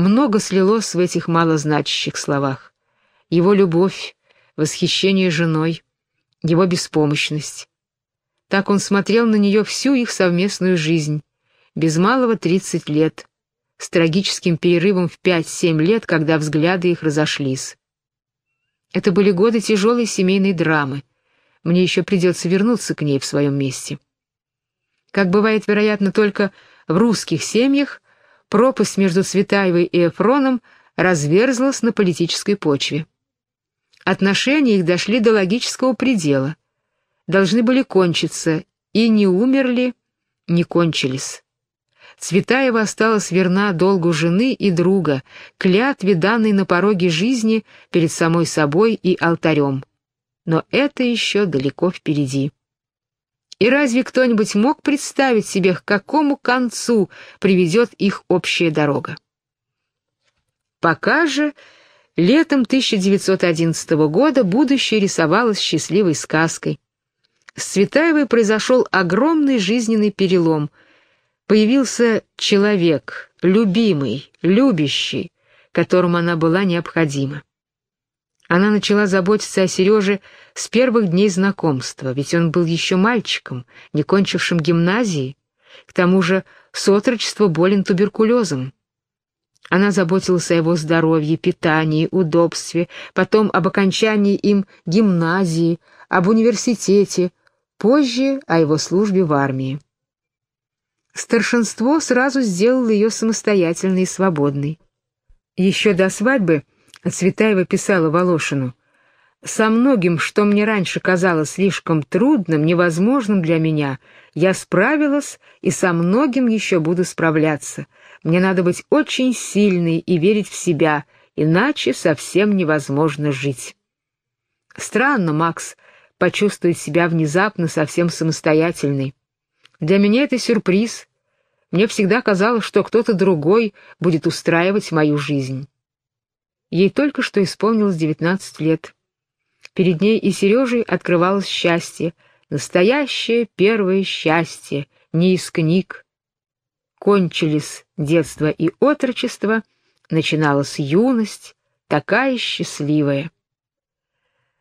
Много слилось в этих малозначащих словах. Его любовь, восхищение женой, его беспомощность. Так он смотрел на нее всю их совместную жизнь, без малого тридцать лет, с трагическим перерывом в пять-семь лет, когда взгляды их разошлись. Это были годы тяжелой семейной драмы. Мне еще придется вернуться к ней в своем месте. Как бывает, вероятно, только в русских семьях, пропасть между Цветаевой и Эфроном разверзлась на политической почве. Отношения их дошли до логического предела. Должны были кончиться, и не умерли, не кончились. Цветаева осталась верна долгу жены и друга, клятве, данной на пороге жизни перед самой собой и алтарем. Но это еще далеко впереди. И разве кто-нибудь мог представить себе, к какому концу приведет их общая дорога? Пока же, летом 1911 года будущее рисовалось счастливой сказкой. С Цветаевой произошел огромный жизненный перелом. Появился человек, любимый, любящий, которому она была необходима. Она начала заботиться о Сереже с первых дней знакомства, ведь он был еще мальчиком, не кончившим гимназии, к тому же с отрочества болен туберкулезом. Она заботилась о его здоровье, питании, удобстве, потом об окончании им гимназии, об университете, позже о его службе в армии. Старшинство сразу сделало ее самостоятельной и свободной. Еще до свадьбы Цветаева писала Волошину, «Со многим, что мне раньше казалось слишком трудным, невозможным для меня, я справилась и со многим еще буду справляться. Мне надо быть очень сильной и верить в себя, иначе совсем невозможно жить». Странно, Макс, почувствовать себя внезапно совсем самостоятельной. Для меня это сюрприз. Мне всегда казалось, что кто-то другой будет устраивать мою жизнь. Ей только что исполнилось девятнадцать лет. Перед ней и Сережей открывалось счастье, настоящее первое счастье, не из книг. Кончились детство и отрочество, начиналась юность, такая счастливая.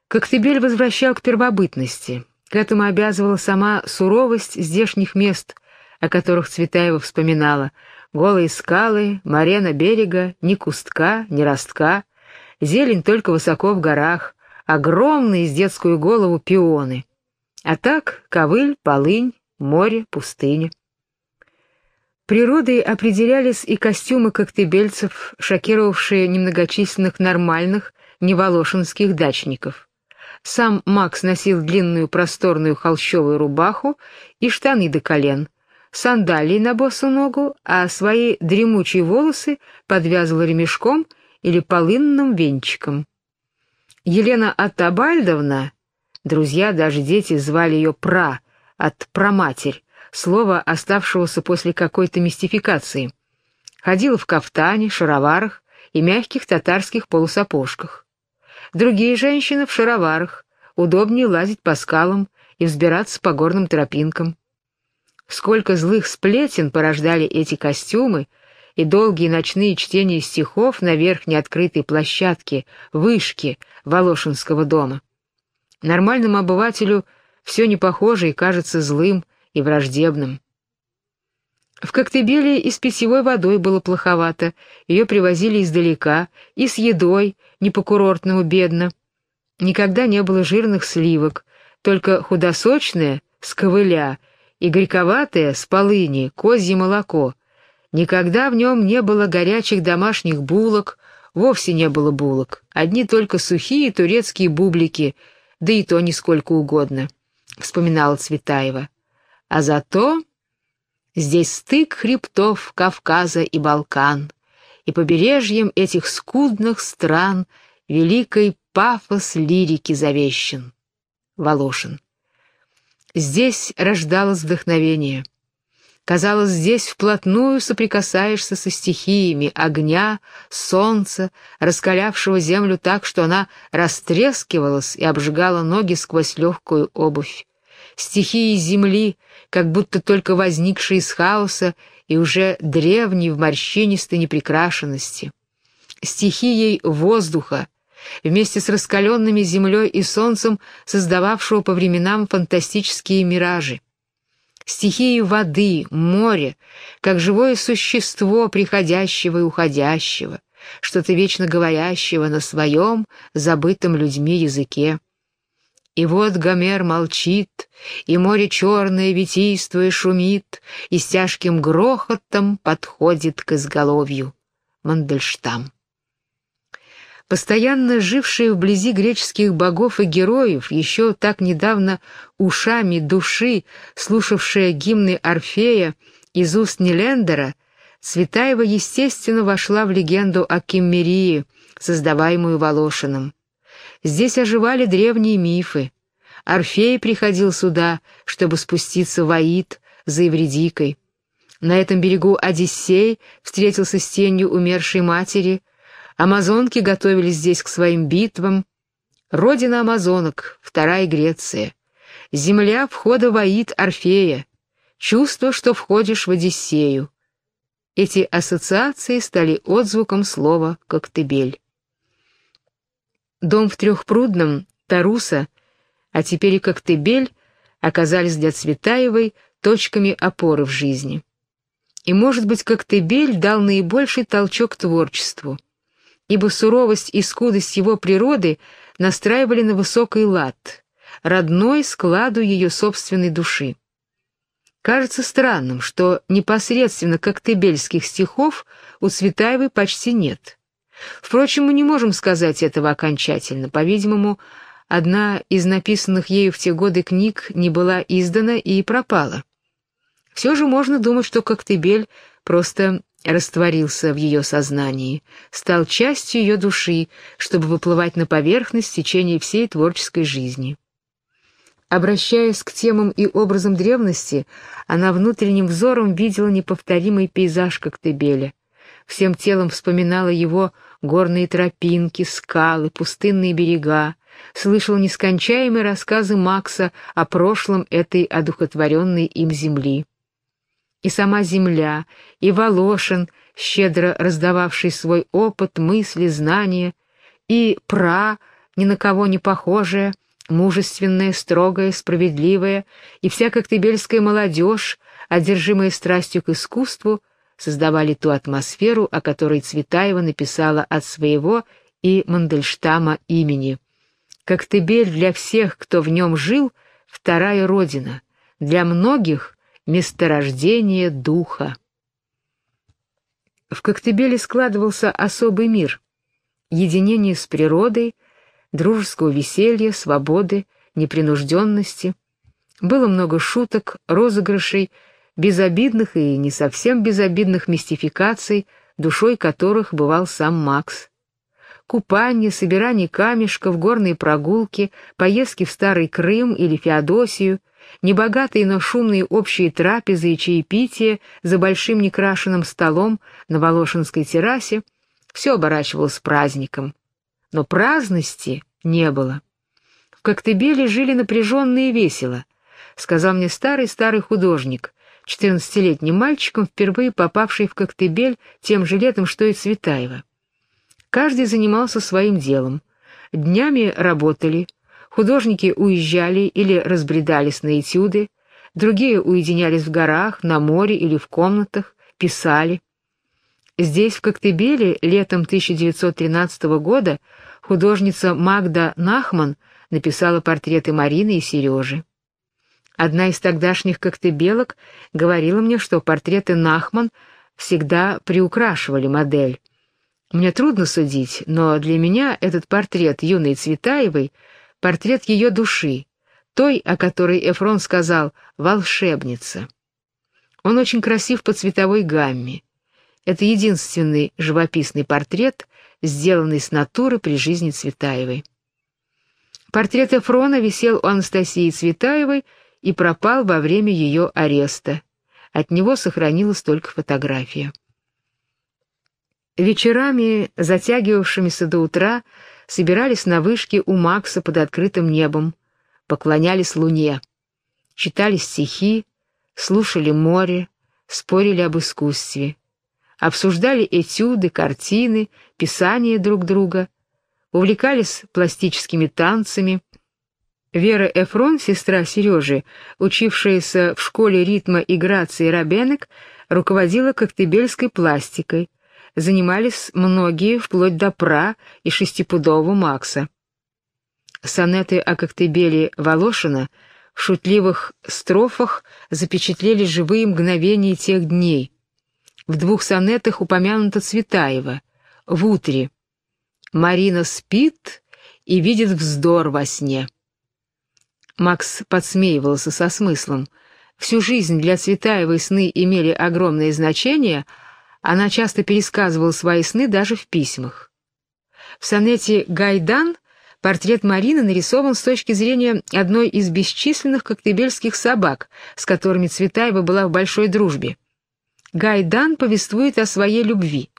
Коктебель возвращал к первобытности. К этому обязывала сама суровость здешних мест, о которых Цветаева вспоминала — Голые скалы, марена берега, ни кустка, ни ростка, зелень только высоко в горах, огромные с детскую голову пионы. А так ковыль, полынь, море, пустыня. Природой определялись и костюмы коктебельцев, шокировавшие немногочисленных нормальных неволошинских дачников. Сам Макс носил длинную просторную холщовую рубаху и штаны до колен — сандалии на босу ногу, а свои дремучие волосы подвязывала ремешком или полынным венчиком. Елена Атабальдовна, друзья, даже дети звали ее «пра», от «проматерь», слово, оставшегося после какой-то мистификации, ходила в кафтане, шароварах и мягких татарских полусапожках. Другие женщины в шароварах, удобнее лазить по скалам и взбираться по горным тропинкам. Сколько злых сплетен порождали эти костюмы и долгие ночные чтения стихов на верхней открытой площадке, вышке Волошинского дома. Нормальному обывателю все не похоже и кажется злым и враждебным. В Коктебеле и с питьевой водой было плоховато, ее привозили издалека, и с едой, не по-курортному бедно. Никогда не было жирных сливок, только худосочное, с ковыля и горьковатое с полыни козье молоко. Никогда в нем не было горячих домашних булок, вовсе не было булок, одни только сухие турецкие бублики, да и то нисколько угодно, — вспоминала Цветаева. А зато здесь стык хребтов Кавказа и Балкан, и побережьем этих скудных стран великой пафос лирики завещен. Волошин. Здесь рождалось вдохновение. Казалось, здесь вплотную соприкасаешься со стихиями огня, солнца, раскалявшего землю так, что она растрескивалась и обжигала ноги сквозь легкую обувь. Стихии земли, как будто только возникшие из хаоса и уже древней в морщинистой неприкрашенности, стихией воздуха, вместе с раскаленными землей и солнцем, создававшего по временам фантастические миражи. Стихией воды, моря, как живое существо приходящего и уходящего, что-то вечно говорящего на своем, забытом людьми языке. И вот Гомер молчит, и море черное витийствуя шумит, и с тяжким грохотом подходит к изголовью. Мандельштам. Постоянно жившие вблизи греческих богов и героев, еще так недавно ушами души, слушавшая гимны Орфея из уст Нелендера, Цветаева, естественно, вошла в легенду о Киммерии, создаваемую Волошиным. Здесь оживали древние мифы. Орфей приходил сюда, чтобы спуститься в Аид за Евредикой. На этом берегу Одиссей встретился с тенью умершей матери, Амазонки готовились здесь к своим битвам. Родина амазонок, вторая Греция. Земля входа в Аид Орфея. Чувство, что входишь в Одиссею. Эти ассоциации стали отзвуком слова «коктебель». Дом в Трехпрудном, Таруса, а теперь и Коктебель оказались для Цветаевой точками опоры в жизни. И, может быть, Коктебель дал наибольший толчок творчеству — ибо суровость и скудость его природы настраивали на высокий лад, родной складу ее собственной души. Кажется странным, что непосредственно коктебельских стихов у Цветаевой почти нет. Впрочем, мы не можем сказать этого окончательно. По-видимому, одна из написанных ею в те годы книг не была издана и пропала. Все же можно думать, что Коктебель просто растворился в ее сознании, стал частью ее души, чтобы выплывать на поверхность в течение всей творческой жизни. Обращаясь к темам и образам древности, она внутренним взором видела неповторимый пейзаж Коктебеля. Всем телом вспоминала его горные тропинки, скалы, пустынные берега, слышала нескончаемые рассказы Макса о прошлом этой одухотворенной им земли и сама земля, и Волошин, щедро раздававший свой опыт, мысли, знания, и Пра, ни на кого не похожая, мужественная, строгая, справедливая, и вся коктебельская молодежь, одержимая страстью к искусству, создавали ту атмосферу, о которой Цветаева написала от своего и Мандельштама имени. Коктебель для всех, кто в нем жил, вторая родина, для многих месторождение духа. В Коктебеле складывался особый мир, единение с природой, дружеского веселья, свободы, непринужденности. Было много шуток, розыгрышей, безобидных и не совсем безобидных мистификаций, душой которых бывал сам Макс. Купание, собирание камешков, горные прогулки, поездки в Старый Крым или Феодосию, Небогатые, но шумные общие трапезы и чаепития за большим некрашенным столом на Волошинской террасе все оборачивалось праздником. Но праздности не было. В Коктебеле жили напряженно и весело, сказал мне старый-старый художник, четырнадцатилетним мальчиком, впервые попавший в Коктебель тем же летом, что и Цветаева. Каждый занимался своим делом. Днями работали, Художники уезжали или разбредались на этюды, другие уединялись в горах, на море или в комнатах, писали. Здесь, в Коктебеле, летом 1913 года художница Магда Нахман написала портреты Марины и Сережи. Одна из тогдашних коктебелок говорила мне, что портреты Нахман всегда приукрашивали модель. Мне трудно судить, но для меня этот портрет юной Цветаевой — портрет ее души, той, о которой Эфрон сказал «волшебница». Он очень красив по цветовой гамме. Это единственный живописный портрет, сделанный с натуры при жизни Цветаевой. Портрет Эфрона висел у Анастасии Цветаевой и пропал во время ее ареста. От него сохранилась только фотография. Вечерами, затягивавшимися до утра, собирались на вышке у Макса под открытым небом, поклонялись луне, читали стихи, слушали море, спорили об искусстве, обсуждали этюды, картины, писания друг друга, увлекались пластическими танцами. Вера Эфрон, сестра Сережи, учившаяся в школе ритма и грации Робенек, руководила коктебельской пластикой, занимались многие, вплоть до Пра и шестипудового Макса. Сонеты о Коктебеле Волошина в шутливых строфах запечатлели живые мгновения тех дней. В двух сонетах упомянута Цветаева, в утре. Марина спит и видит вздор во сне. Макс подсмеивался со смыслом. Всю жизнь для Цветаевой сны имели огромное значение, она часто пересказывала свои сны даже в письмах. В сонете «Гайдан» портрет Марины нарисован с точки зрения одной из бесчисленных коктебельских собак, с которыми Цветаева была в большой дружбе. Гайдан повествует о своей любви.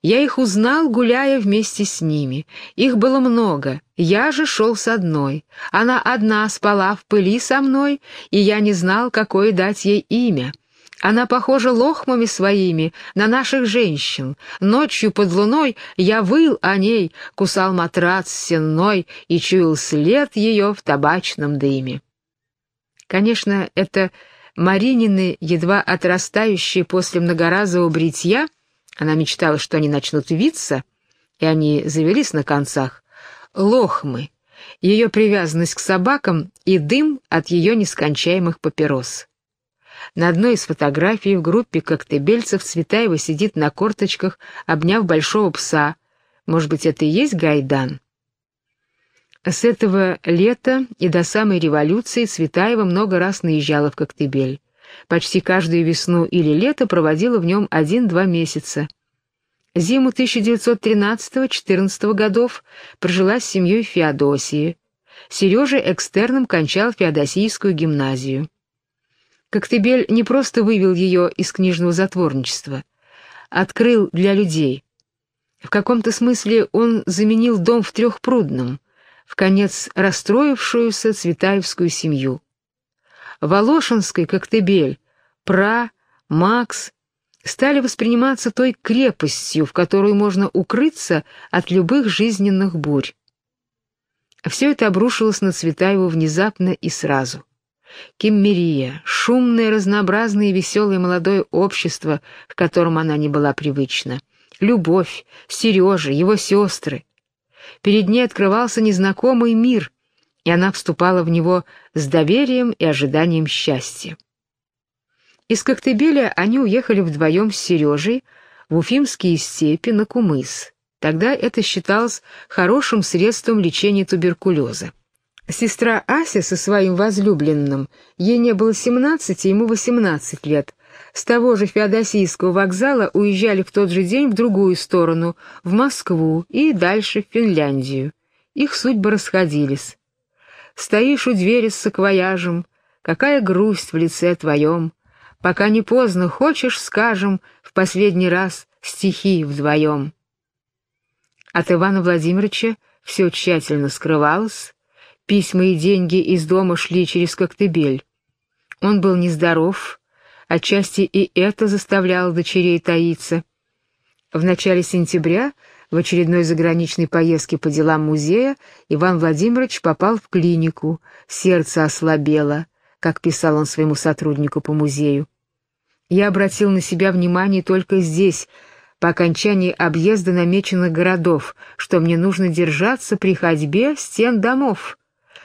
Я их узнал, гуляя вместе с ними. Их было много, я же шел с одной. Она одна спала в пыли со мной, и я не знал, какое дать ей имя. Она похожа лохмами своими на наших женщин. Ночью под луной я выл о ней, кусал матрац сенной и чуял след ее в табачном дыме. Конечно, это Маринины, едва отрастающие после многоразового бритья, она мечтала, что они начнут виться, и они завелись на концах, лохмы, ее привязанность к собакам и дым от ее нескончаемых папирос. На одной из фотографий в группе коктебельцев Цветаева сидит на корточках, обняв большого пса. Может быть, это и есть Гайдан? С этого лета и до самой революции Цветаева много раз наезжала в Коктебель. Почти каждую весну или лето проводила в нем один-два месяца. Зиму 1913-14 годов прожила с семьей Феодосии. Сережа экстерном кончал Феодосийскую гимназию. Коктебель не просто вывел ее из книжного затворничества, открыл для людей. В каком-то смысле он заменил дом в Трехпрудном, в конец расстроившуюся Цветаевскую семью. Волошинский Коктебель, Пра, Макс стали восприниматься той крепостью, в которую можно укрыться от любых жизненных бурь. Все это обрушилось на Цветаеву внезапно и сразу. Киммерия, шумное, разнообразное и веселое молодое общество, к которому она не была привычна. Любовь, Сережа, его сестры. Перед ней открывался незнакомый мир, и она вступала в него с доверием и ожиданием счастья. Из Коктебеля они уехали вдвоем с Сережей в Уфимские степи на Кумыс. Тогда это считалось хорошим средством лечения туберкулеза. Сестра Ася со своим возлюбленным, ей не было 17, ему 18 лет, с того же Феодосийского вокзала уезжали в тот же день в другую сторону, в Москву и дальше в Финляндию. Их судьбы расходились. Стоишь у двери с саквояжем, какая грусть в лице твоем. Пока не поздно, хочешь, скажем, в последний раз стихи вдвоем. От Ивана Владимировича все тщательно скрывалось, Письма и деньги из дома шли через Коктебель. Он был нездоров, отчасти и это заставляло дочерей таиться. В начале сентября, в очередной заграничной поездке по делам музея, Иван Владимирович попал в клинику, сердце ослабело, как писал он своему сотруднику по музею. Я обратил на себя внимание только здесь, по окончании объезда намеченных городов, что мне нужно держаться при ходьбе стен домов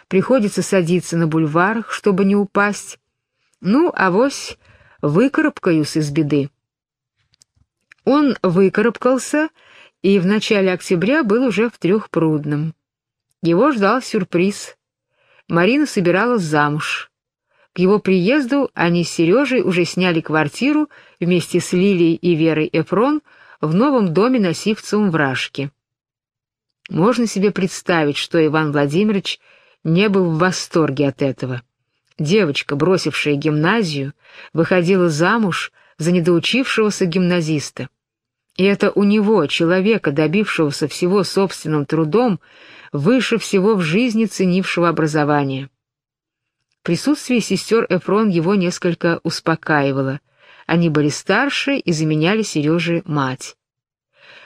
приходится садиться на бульварах, чтобы не упасть. Ну, авось выкарабкаюсь из беды. Он выкарабкался и в начале октября был уже в Трехпрудном. Его ждал сюрприз. Марина собиралась замуж. К его приезду они с Сережей уже сняли квартиру вместе с Лилией и Верой Эфрон в новом доме на Сивцевом вражке. Можно себе представить, что Иван Владимирович не был в восторге от этого. Девочка, бросившая гимназию, выходила замуж за недоучившегося гимназиста. И это у него, человека, добившегося всего собственным трудом, выше всего в жизни ценившего образования. Присутствие сестер Эфрон его несколько успокаивало. Они были старше и заменяли Сереже мать.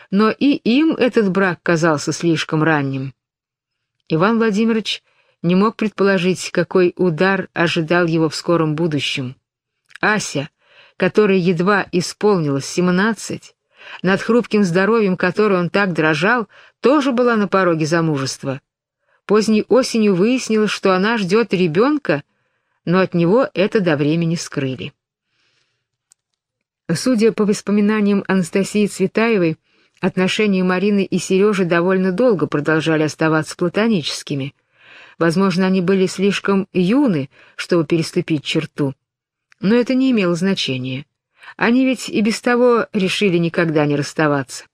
Но и им этот брак казался слишком ранним. Иван Владимирович не мог предположить, какой удар ожидал его в скором будущем. Ася, которой едва исполнилось семнадцать, над хрупким здоровьем которой он так дрожал, тоже была на пороге замужества. Поздней осенью выяснилось, что она ждет ребенка, но от него это до времени скрыли. Судя по воспоминаниям Анастасии Цветаевой, отношения Марины и Сережи довольно долго продолжали оставаться платоническими. Возможно, они были слишком юны, чтобы переступить черту. Но это не имело значения. Они ведь и без того решили никогда не расставаться.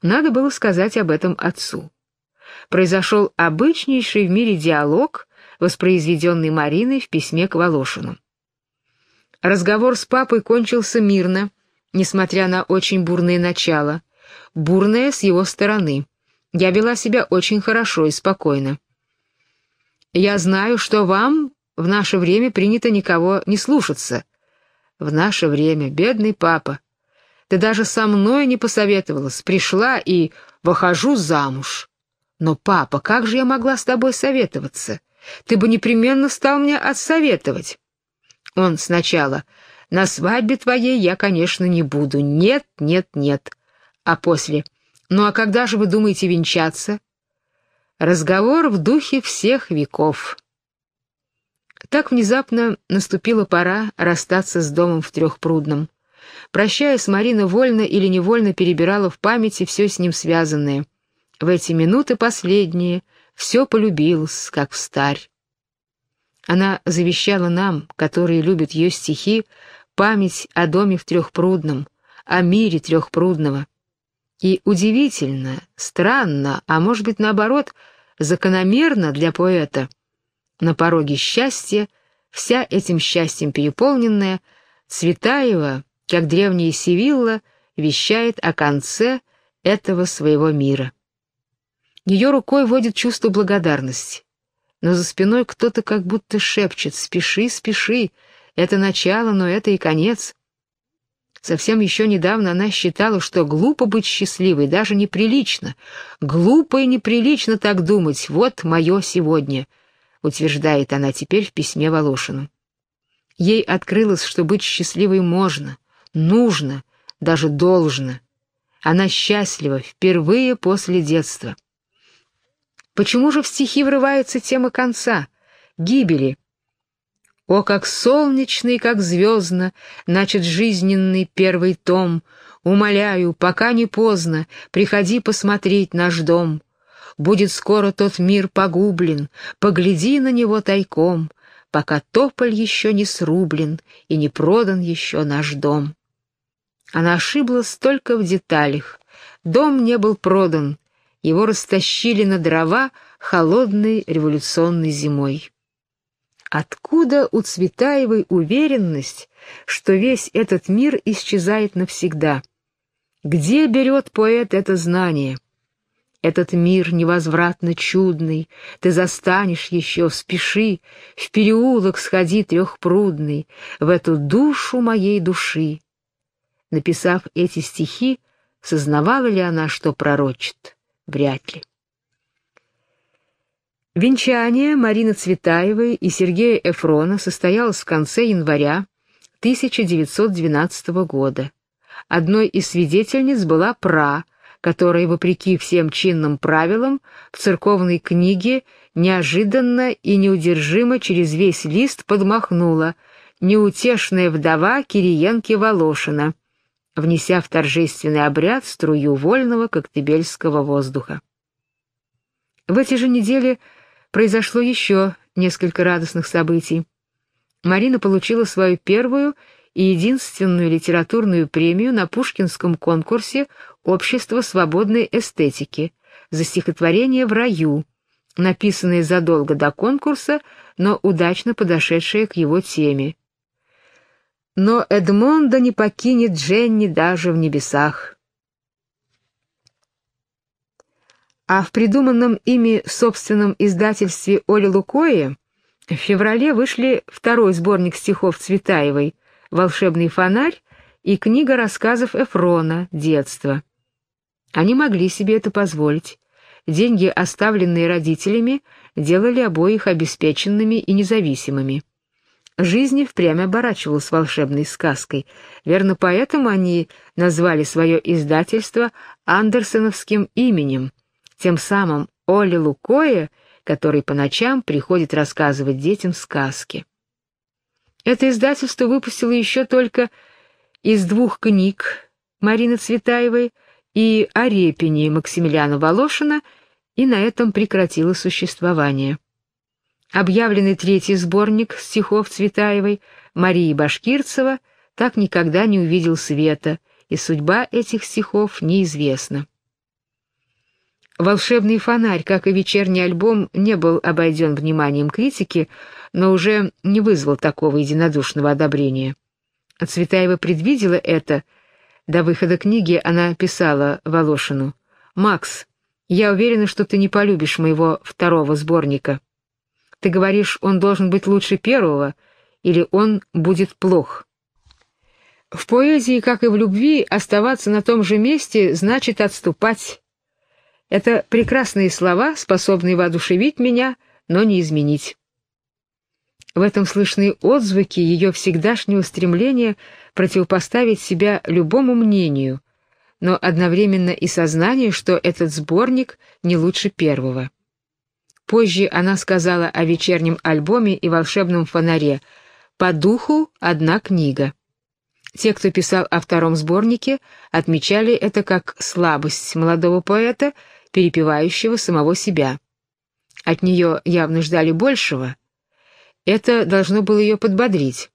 Надо было сказать об этом отцу. Произошел обычнейший в мире диалог, воспроизведенный Мариной в письме к Волошину. Разговор с папой кончился мирно, несмотря на очень бурное начало. Бурное с его стороны. Я вела себя очень хорошо и спокойно. «Я знаю, что вам в наше время принято никого не слушаться», в наше время, бедный папа. Ты даже со мной не посоветовалась, пришла и выхожу замуж. Но, папа, как же я могла с тобой советоваться? Ты бы непременно стал мне отсоветовать. Он сначала, на свадьбе твоей я, конечно, не буду. Нет, нет, нет. А после, ну а когда же вы думаете венчаться? Разговор в духе всех веков. Так внезапно наступила пора расстаться с домом в Трехпрудном. Прощаясь, Марина вольно или невольно перебирала в памяти все с ним связанное. В эти минуты последние все полюбилось, как в старь. Она завещала нам, которые любят ее стихи, память о доме в Трехпрудном, о мире Трехпрудного. И удивительно, странно, а может быть наоборот, закономерно для поэта — на пороге счастья, вся этим счастьем переполненная, Цветаева, как древняя Севилла, вещает о конце этого своего мира. Ее рукой водит чувство благодарности, но за спиной кто-то как будто шепчет «Спеши, спеши, это начало, но это и конец». Совсем еще недавно она считала, что глупо быть счастливой, даже неприлично. Глупо и неприлично так думать, вот мое сегодня — утверждает она теперь в письме Волошину. Ей открылось, что быть счастливой можно, нужно, даже должно. Она счастлива впервые после детства. Почему же в стихи врывается тема конца, гибели? О, как солнечный, как звездно, начат жизненный первый том, Умоляю, пока не поздно, приходи посмотреть наш дом. Будет скоро тот мир погублен, погляди на него тайком, пока тополь еще не срублен и не продан еще наш дом. Она ошиблась только в деталях. Дом не был продан, его растащили на дрова холодной революционной зимой. Откуда у Цветаевой уверенность, что весь этот мир исчезает навсегда? Где берет поэт это знание? Этот мир невозвратно чудный, Ты застанешь еще, спеши, В переулок сходи трехпрудный, В эту душу моей души. Написав эти стихи, сознавала ли она, что пророчит? Вряд ли. Венчание Марины Цветаевой и Сергея Эфрона состоялось в конце января 1912 года. Одной из свидетельниц была Пра, которая, вопреки всем чинным правилам, в церковной книге неожиданно и неудержимо через весь лист подмахнула «Неутешная вдова Кириенки-Волошина», внеся в торжественный обряд струю вольного коктебельского воздуха. В эти же недели произошло еще несколько радостных событий. Марина получила свою первую и единственную литературную премию на Пушкинском конкурсе «Общество свободной эстетики» за стихотворение «В раю», написанное задолго до конкурса, но удачно подошедшее к его теме. Но Эдмонда не покинет Дженни даже в небесах. А в придуманном ими собственном издательстве Оли Лукои в феврале вышли второй сборник стихов Цветаевой «Волшебный фонарь» и книга рассказов Эфрона «Детство». Они могли себе это позволить. Деньги, оставленные родителями, делали обоих обеспеченными и независимыми. Жизнь впрямь оборачивалась волшебной сказкой. Верно, поэтому они назвали свое издательство Андерсоновским именем, тем самым Оли Лукоя, который по ночам приходит рассказывать детям сказки. Это издательство выпустило еще только из двух книг Марины Цветаевой и о Репине Максимилиана Волошина и на этом прекратило существование. Объявленный третий сборник стихов Цветаевой Марии Башкирцева так никогда не увидел света, и судьба этих стихов неизвестна. «Волшебный фонарь», как и вечерний альбом, не был обойден вниманием критики, но уже не вызвал такого единодушного одобрения. Цветаева предвидела это. До выхода книги она писала Волошину. «Макс, я уверена, что ты не полюбишь моего второго сборника». Ты говоришь, он должен быть лучше первого, или он будет плох. В поэзии, как и в любви, оставаться на том же месте значит отступать. Это прекрасные слова, способные воодушевить меня, но не изменить. В этом слышны отзвуки ее всегдашнего стремления противопоставить себя любому мнению, но одновременно и сознание, что этот сборник не лучше первого. Позже она сказала о вечернем альбоме и волшебном фонаре. По духу одна книга. Те, кто писал о втором сборнике, отмечали это как слабость молодого поэта, перепевающего самого себя. От нее явно ждали большего. Это должно было ее подбодрить.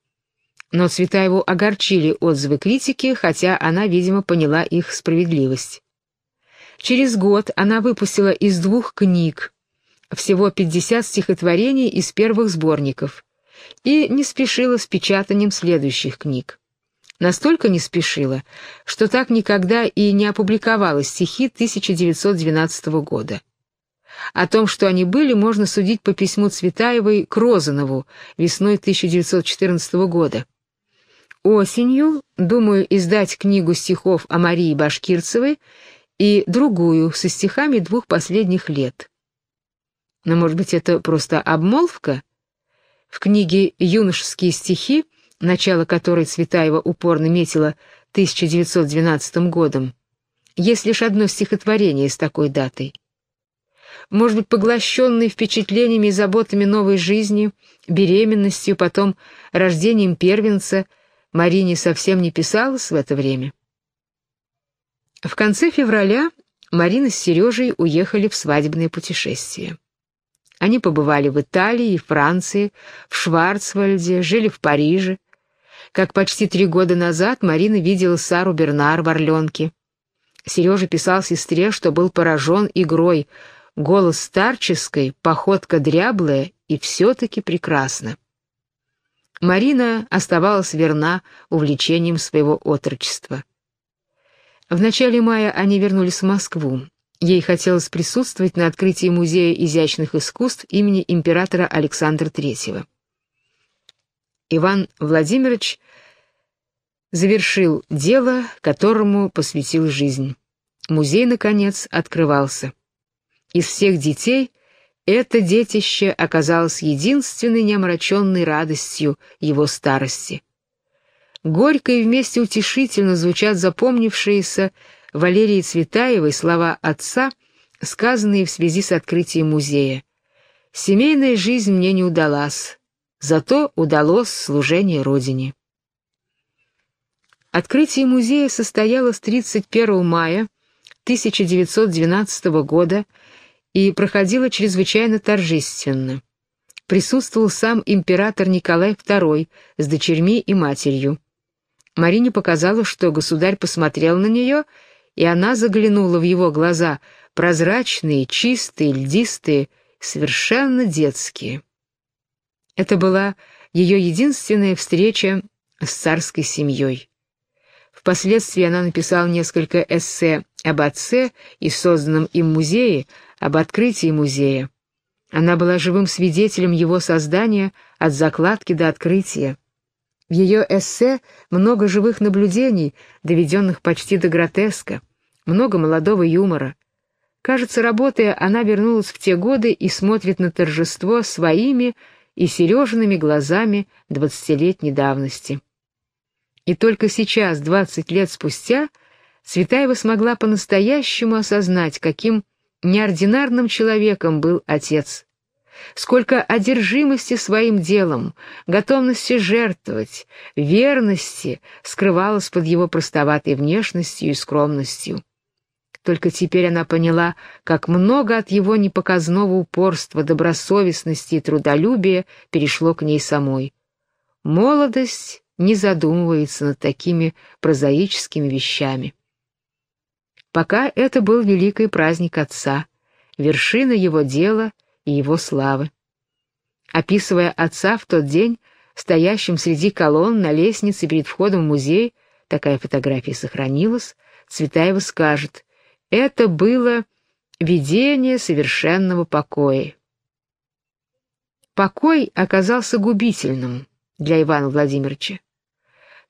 Но Цветаеву огорчили отзывы критики, хотя она, видимо, поняла их справедливость. Через год она выпустила из двух книг всего 50 стихотворений из первых сборников, и не спешила с печатанием следующих книг. Настолько не спешила, что так никогда и не опубликовала стихи 1912 года. О том, что они были, можно судить по письму Цветаевой к Розанову весной 1914 года. Осенью думаю издать книгу стихов о Марии Башкирцевой и другую со стихами двух последних лет. Но, может быть, это просто обмолвка? В книге «Юношеские стихи», начало которой Цветаева упорно метила 1912 годом, есть лишь одно стихотворение с такой датой. Может быть, поглощенный впечатлениями и заботами новой жизни, беременностью, потом рождением первенца, Марине совсем не писалось в это время. В конце февраля Марина с Сережей уехали в свадебное путешествие. Они побывали в Италии и Франции, в Шварцвальде, жили в Париже. Как почти три года назад Марина видела Сару Бернар в Орленке. Сережа писал сестре, что был поражен игрой, голос старческой, походка дряблая и все-таки прекрасно. Марина оставалась верна увлечением своего отрочества. В начале мая они вернулись в Москву. Ей хотелось присутствовать на открытии Музея изящных искусств имени императора Александра III. Иван Владимирович завершил дело, которому посвятил жизнь. Музей, наконец, открывался. Из всех детей это детище оказалось единственной неомраченной радостью его старости. Горько и вместе утешительно звучат запомнившиеся Валерии Цветаевой слова отца, сказанные в связи с открытием музея. «Семейная жизнь мне не удалась, зато удалось служение Родине». Открытие музея состоялось 31 мая 1912 года и проходило чрезвычайно торжественно. Присутствовал сам император Николай II с дочерьми и матерью. Марине показалось, что государь посмотрел на нее и она заглянула в его глаза, прозрачные, чистые, льдистые, совершенно детские. Это была ее единственная встреча с царской семьей. Впоследствии она написала несколько эссе об отце и созданном им музее, об открытии музея. Она была живым свидетелем его создания от закладки до открытия. В ее эссе много живых наблюдений, доведенных почти до гротеска, много молодого юмора. Кажется, работая, она вернулась в те годы и смотрит на торжество своими и Сережиными глазами двадцатилетней давности. И только сейчас, двадцать лет спустя, Цветаева смогла по-настоящему осознать, каким неординарным человеком был отец. Сколько одержимости своим делом, готовности жертвовать, верности скрывалось под его простоватой внешностью и скромностью. Только теперь она поняла, как много от его непоказного упорства, добросовестности и трудолюбия перешло к ней самой. Молодость не задумывается над такими прозаическими вещами. Пока это был великий праздник отца, вершина его дела и его славы. Описывая отца в тот день, стоящим среди колонн на лестнице перед входом в музей, такая фотография сохранилась, Цветаева скажет это было видение совершенного покоя. Покой оказался губительным для Ивана Владимировича.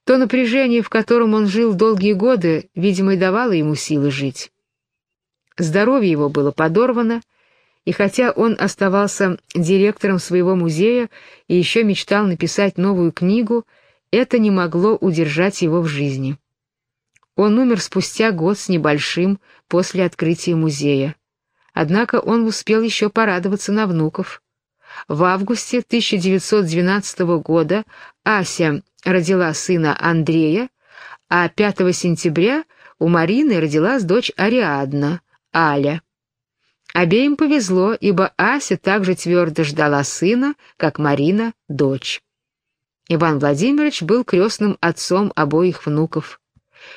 То напряжение, в котором он жил долгие годы, видимо, и давало ему силы жить. Здоровье его было подорвано, и хотя он оставался директором своего музея и еще мечтал написать новую книгу, это не могло удержать его в жизни. Он умер спустя год с небольшим после открытия музея. Однако он успел еще порадоваться на внуков. В августе 1912 года Ася родила сына Андрея, а 5 сентября у Марины родилась дочь Ариадна, Аля. Обеим повезло, ибо Ася также твердо ждала сына, как Марина — дочь. Иван Владимирович был крестным отцом обоих внуков.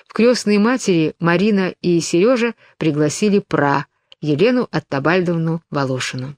В крестные матери Марина и Сережа пригласили пра, Елену Оттабальдовну Волошину.